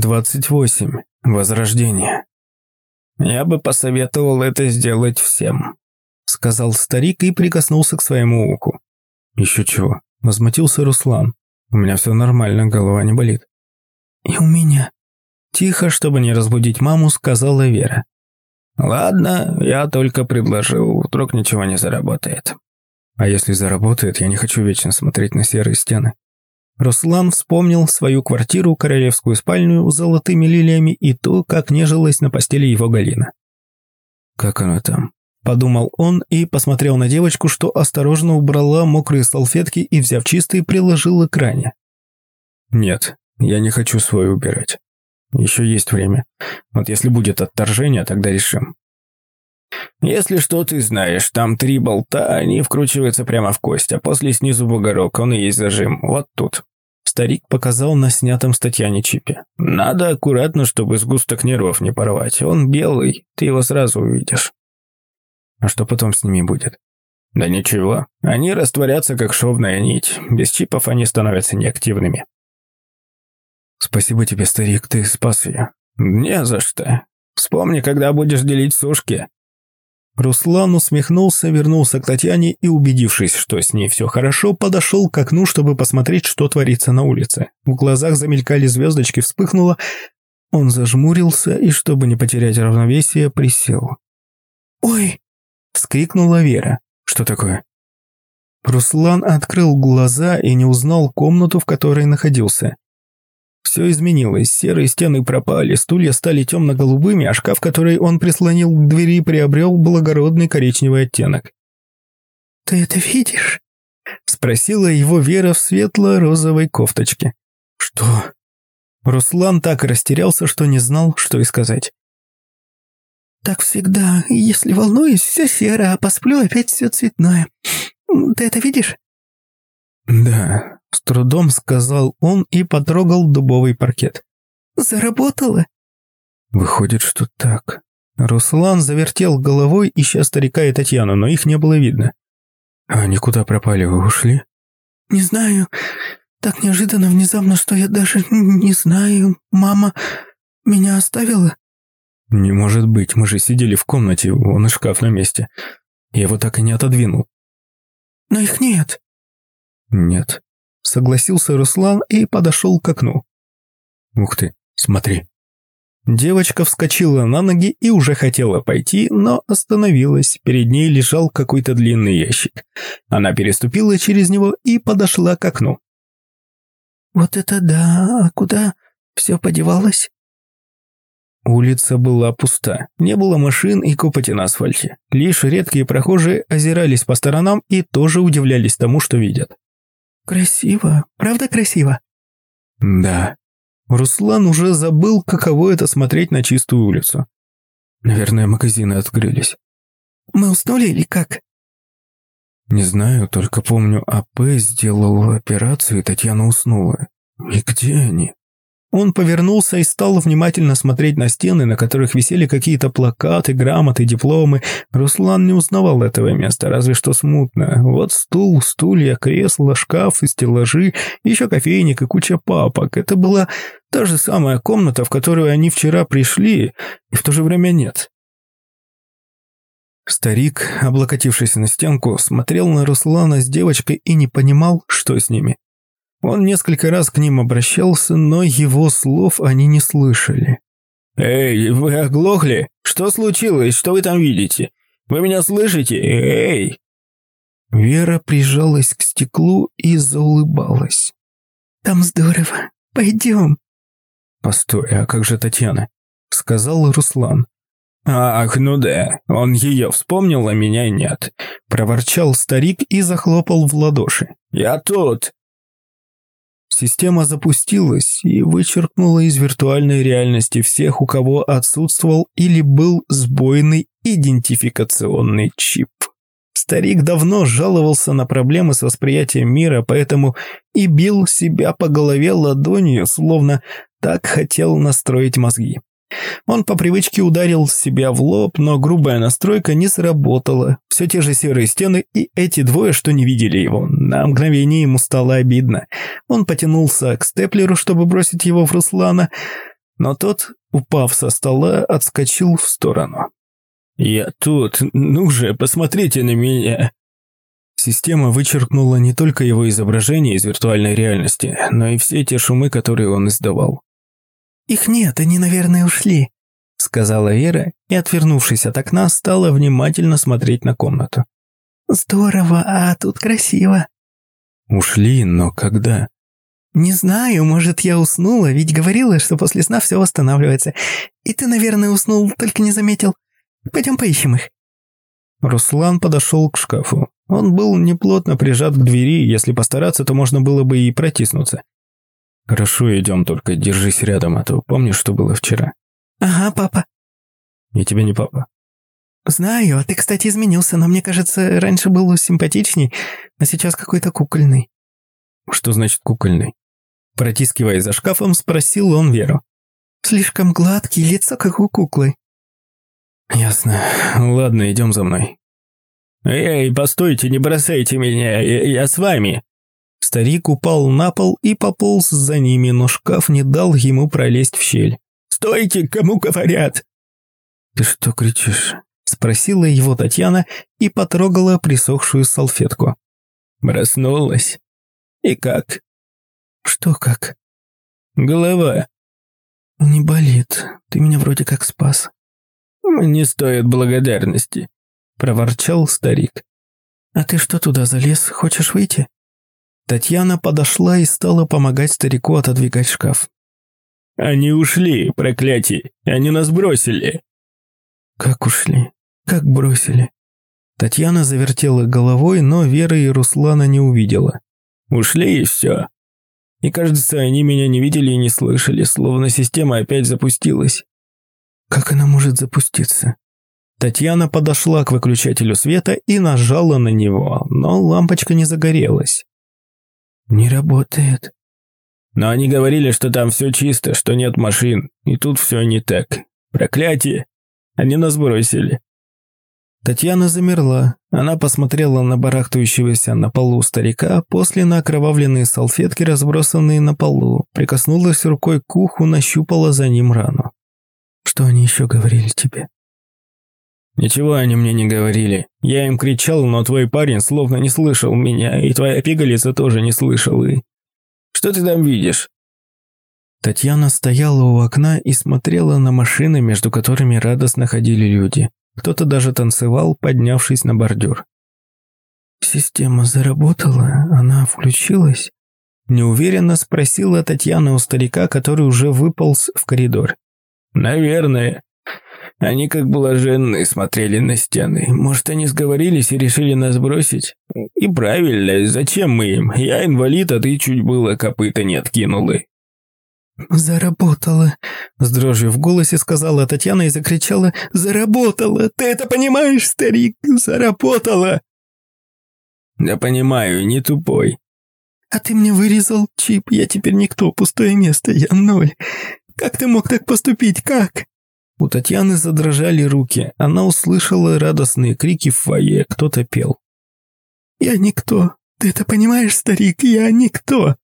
28. Возрождение. «Я бы посоветовал это сделать всем», — сказал старик и прикоснулся к своему уху. «Еще чего?» — возмутился Руслан. «У меня все нормально, голова не болит». «И у меня». Тихо, чтобы не разбудить маму, сказала Вера. «Ладно, я только предложил, вдруг ничего не заработает». «А если заработает, я не хочу вечно смотреть на серые стены». Руслан вспомнил свою квартиру, королевскую спальню с золотыми лилиями и то, как нежилась на постели его Галина. «Как она там?» – подумал он и посмотрел на девочку, что осторожно убрала мокрые салфетки и, взяв чистые, приложила к ране. «Нет, я не хочу свой убирать. Еще есть время. Вот если будет отторжение, тогда решим». Если что ты знаешь, там три болта, они вкручиваются прямо в кость, а после снизу в угорок, он и есть зажим, вот тут. Старик показал на снятом с чипе. Надо аккуратно, чтобы сгусток нервов не порвать. Он белый, ты его сразу увидишь. А что потом с ними будет? Да ничего, они растворятся как шовная нить. Без чипов они становятся неактивными. Спасибо тебе, старик, ты спас ее. Не за что. Вспомни, когда будешь делить сушки. Руслан усмехнулся, вернулся к Татьяне и, убедившись, что с ней все хорошо, подошел к окну, чтобы посмотреть, что творится на улице. В глазах замелькали звездочки, вспыхнуло. Он зажмурился и, чтобы не потерять равновесие, присел. «Ой!» – вскрикнула Вера. «Что такое?» Руслан открыл глаза и не узнал комнату, в которой находился. Все изменилось, серые стены пропали, стулья стали темно-голубыми, а шкаф, который он прислонил к двери, приобрел благородный коричневый оттенок. «Ты это видишь?» – спросила его Вера в светло-розовой кофточке. «Что?» Руслан так растерялся, что не знал, что и сказать. «Так всегда. Если волнуюсь, все серо, а посплю, опять все цветное. Ты это видишь?» «Да, с трудом сказал он и потрогал дубовый паркет. «Заработало?» «Выходит, что так». Руслан завертел головой, ища старика и Татьяну, но их не было видно. «А они куда пропали? Вы ушли?» «Не знаю. Так неожиданно, внезапно, что я даже не знаю. Мама меня оставила?» «Не может быть, мы же сидели в комнате, вон и шкаф на месте. Я его так и не отодвинул». «Но их нет». «Нет. Согласился Руслан и подошел к окну. «Ух ты, смотри». Девочка вскочила на ноги и уже хотела пойти, но остановилась. Перед ней лежал какой-то длинный ящик. Она переступила через него и подошла к окну. «Вот это да! А куда все подевалось?» Улица была пуста. Не было машин и копоти на асфальте. Лишь редкие прохожие озирались по сторонам и тоже удивлялись тому, что видят. Красиво, правда красиво? Да. Руслан уже забыл, каково это смотреть на чистую улицу. Наверное, магазины открылись. Мы уснули или как? Не знаю, только помню, АП сделал операцию, и Татьяна уснула. И где они? Он повернулся и стал внимательно смотреть на стены, на которых висели какие-то плакаты, грамоты, дипломы. Руслан не узнавал этого места, разве что смутно. Вот стул, стулья, кресло, шкаф и стеллажи, еще кофейник и куча папок. Это была та же самая комната, в которую они вчера пришли, и в то же время нет. Старик, облокотившись на стенку, смотрел на Руслана с девочкой и не понимал, что с ними. Он несколько раз к ним обращался, но его слов они не слышали. «Эй, вы оглохли? Что случилось? Что вы там видите? Вы меня слышите? Эй!» Вера прижалась к стеклу и заулыбалась. «Там здорово. Пойдем». «Постой, а как же Татьяна?» — сказал Руслан. «Ах, ну да, он ее вспомнил, а меня нет», — проворчал старик и захлопал в ладоши. «Я тут!» Система запустилась и вычеркнула из виртуальной реальности всех, у кого отсутствовал или был сбойный идентификационный чип. Старик давно жаловался на проблемы с восприятием мира, поэтому и бил себя по голове ладонью, словно так хотел настроить мозги. Он по привычке ударил себя в лоб, но грубая настройка не сработала. Все те же серые стены и эти двое, что не видели его. На мгновение ему стало обидно. Он потянулся к степлеру, чтобы бросить его в Руслана, но тот, упав со стола, отскочил в сторону. «Я тут, ну же, посмотрите на меня!» Система вычеркнула не только его изображение из виртуальной реальности, но и все те шумы, которые он издавал. «Их нет, они, наверное, ушли», — сказала Вера и, отвернувшись от окна, стала внимательно смотреть на комнату. «Здорово, а тут красиво». «Ушли, но когда?» «Не знаю, может, я уснула, ведь говорила, что после сна все восстанавливается. И ты, наверное, уснул, только не заметил. Пойдем поищем их». Руслан подошел к шкафу. Он был неплотно прижат к двери, если постараться, то можно было бы и протиснуться. «Хорошо, идем, только держись рядом, а то помнишь, что было вчера?» «Ага, папа». «Я тебе не папа». «Знаю, а ты, кстати, изменился, но мне кажется, раньше был симпатичней, а сейчас какой-то кукольный». «Что значит кукольный?» Протискивая за шкафом, спросил он Веру. «Слишком гладкий, лицо как у куклы». «Ясно. Ладно, идем за мной». «Эй, постойте, не бросайте меня, я, я с вами!» Старик упал на пол и пополз за ними, но шкаф не дал ему пролезть в щель. «Стойте, кому говорят!» «Ты что кричишь?» – спросила его Татьяна и потрогала присохшую салфетку. Проснулась. «И как?» «Что как?» «Голова». «Не болит. Ты меня вроде как спас». «Не стоит благодарности проворчал старик. «А ты что туда залез? Хочешь выйти?» Татьяна подошла и стала помогать старику отодвигать шкаф. «Они ушли, проклятие! Они нас бросили!» «Как ушли? Как бросили?» Татьяна завертела головой, но Вера и Руслана не увидела. «Ушли и все. И кажется, они меня не видели и не слышали, словно система опять запустилась». «Как она может запуститься?» Татьяна подошла к выключателю света и нажала на него, но лампочка не загорелась. «Не работает». «Но они говорили, что там все чисто, что нет машин, и тут все не так. Проклятие! Они нас бросили». Татьяна замерла. Она посмотрела на барахтающегося на полу старика, после на окровавленные салфетки, разбросанные на полу, прикоснулась рукой к уху, нащупала за ним рану. «Что они еще говорили тебе?» «Ничего они мне не говорили. Я им кричал, но твой парень словно не слышал меня, и твоя пигалица тоже не слышал, и... Что ты там видишь?» Татьяна стояла у окна и смотрела на машины, между которыми радостно ходили люди. Кто-то даже танцевал, поднявшись на бордюр. «Система заработала? Она включилась?» Неуверенно спросила Татьяна у старика, который уже выполз в коридор. «Наверное. Они как блаженные смотрели на стены. Может, они сговорились и решили нас бросить? И правильно, зачем мы им? Я инвалид, а ты чуть было копыта не откинула. «Заработала!» С дрожью в голосе сказала Татьяна и закричала «Заработала! Ты это понимаешь, старик? Заработала!» «Да понимаю, не тупой». «А ты мне вырезал чип, я теперь никто, пустое место, я ноль. Как ты мог так поступить, как?» У Татьяны задрожали руки. Она услышала радостные крики в фойе. Кто-то пел. «Я никто. Ты это понимаешь, старик? Я никто!»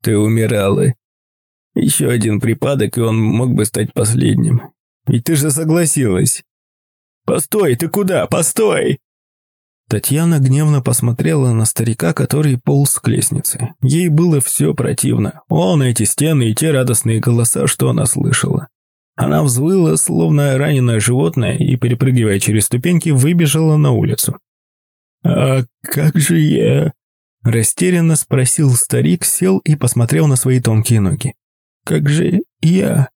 «Ты умирала. Еще один припадок, и он мог бы стать последним. Ведь ты же согласилась!» «Постой, ты куда? Постой!» Татьяна гневно посмотрела на старика, который полз к лестнице. Ей было все противно. Он, эти стены и те радостные голоса, что она слышала. Она взвыла, словно раненое животное, и, перепрыгивая через ступеньки, выбежала на улицу. «А как же я?» Растерянно спросил старик, сел и посмотрел на свои тонкие ноги. «Как же я?»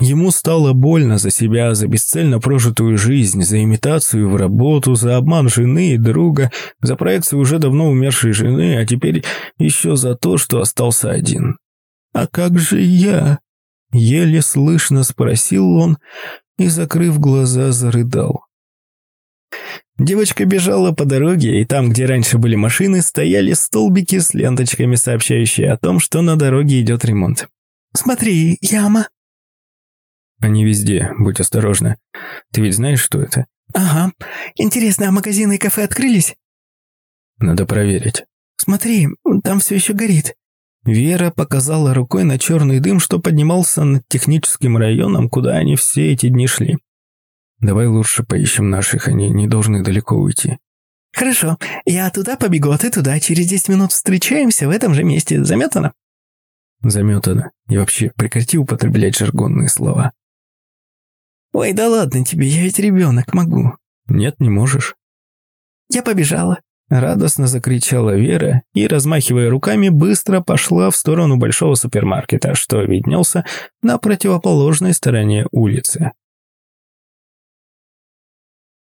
Ему стало больно за себя, за бесцельно прожитую жизнь, за имитацию в работу, за обман жены и друга, за проекцию уже давно умершей жены, а теперь еще за то, что остался один. «А как же я?» Еле слышно спросил он и, закрыв глаза, зарыдал. Девочка бежала по дороге, и там, где раньше были машины, стояли столбики с ленточками, сообщающие о том, что на дороге идет ремонт. «Смотри, яма!» «Они везде, будь осторожна. Ты ведь знаешь, что это?» «Ага. Интересно, а магазины и кафе открылись?» «Надо проверить». «Смотри, там все еще горит». Вера показала рукой на черный дым, что поднимался над техническим районом, куда они все эти дни шли. «Давай лучше поищем наших, они не должны далеко уйти». «Хорошо, я туда побегу, а ты туда. Через десять минут встречаемся в этом же месте. Заметано?» Заметано. И вообще, прекрати употреблять жаргонные слова. «Ой, да ладно тебе, я ведь ребенок, могу». «Нет, не можешь». «Я побежала». Радостно закричала Вера и, размахивая руками, быстро пошла в сторону большого супермаркета, что виднелся на противоположной стороне улицы.